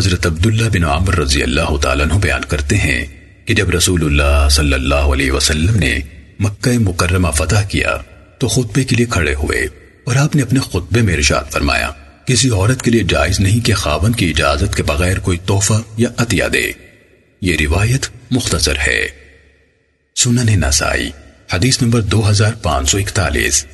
حضرت عبداللہ بن عمر رضی اللہ تعالیٰ عنہ بیان کرتے ہیں کہ جب رسول اللہ صلی اللہ علیہ وسلم نے مکہ مکرمہ فتح کیا تو خطبے کے لیے کھڑے ہوئے اور آپ نے اپنے خطبے میں ارشاد فرمایا، کسی عورت کے لیے جائز نہیں کہ خاون کی اجازت کے بغیر کوئی تحفہ یا عطیہ دے۔ یہ روایت مختصر ہے۔ سنن نسائی، حدیث نمبر دو ہزار پانچ سو اکتالیس۔